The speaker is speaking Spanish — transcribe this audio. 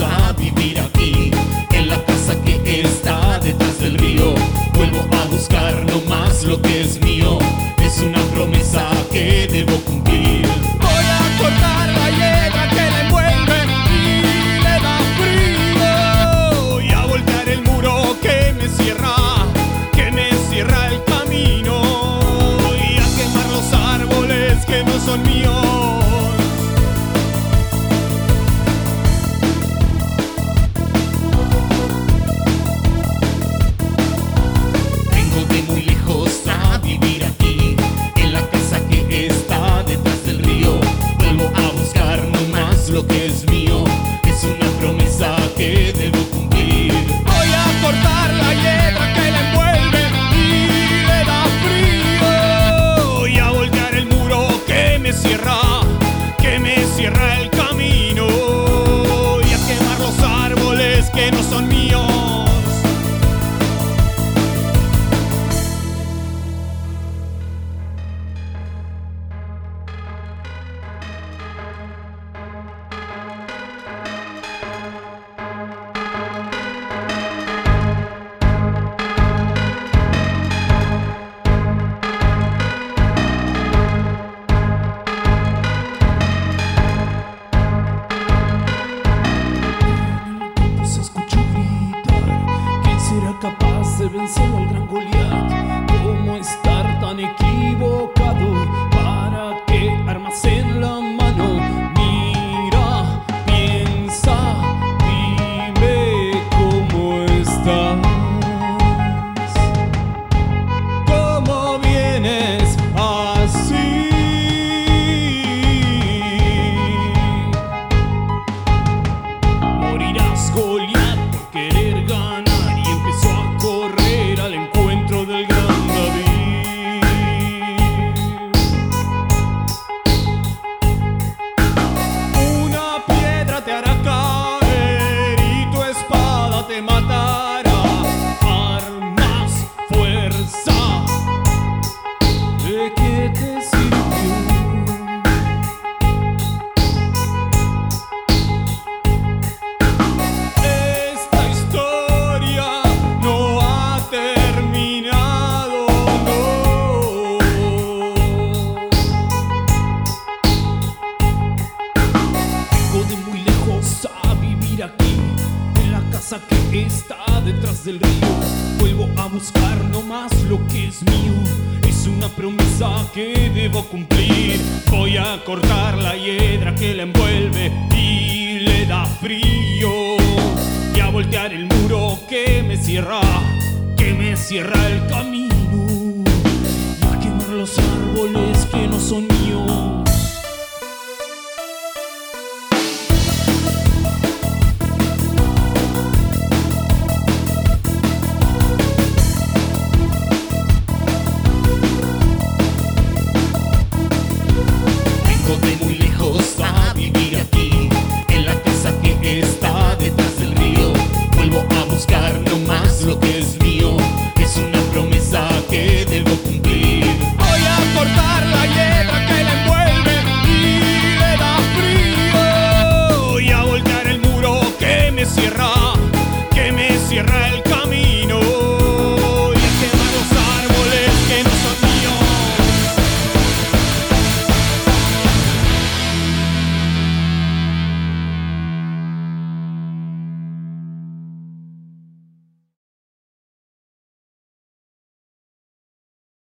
a vivir aquí, en la casa que está detrás del río. Vuelvo a buscar no más lo que es mío, es una promesa que debo cumplir. se pensemos al gran casa que está detrás del río. Vuelvo a buscar nomás lo que es mío. Es una promesa que debo cumplir. Voy a cortar la hiedra que la envuelve y le da frío. Y a voltear el muro que me cierra, que me cierra el camino. Y a quemar los árboles que no son míos hijos van.